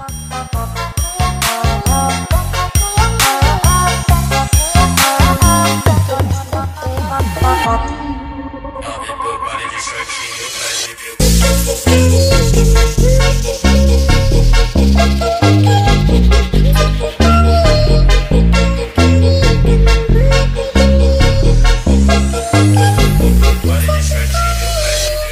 Good body, you searching.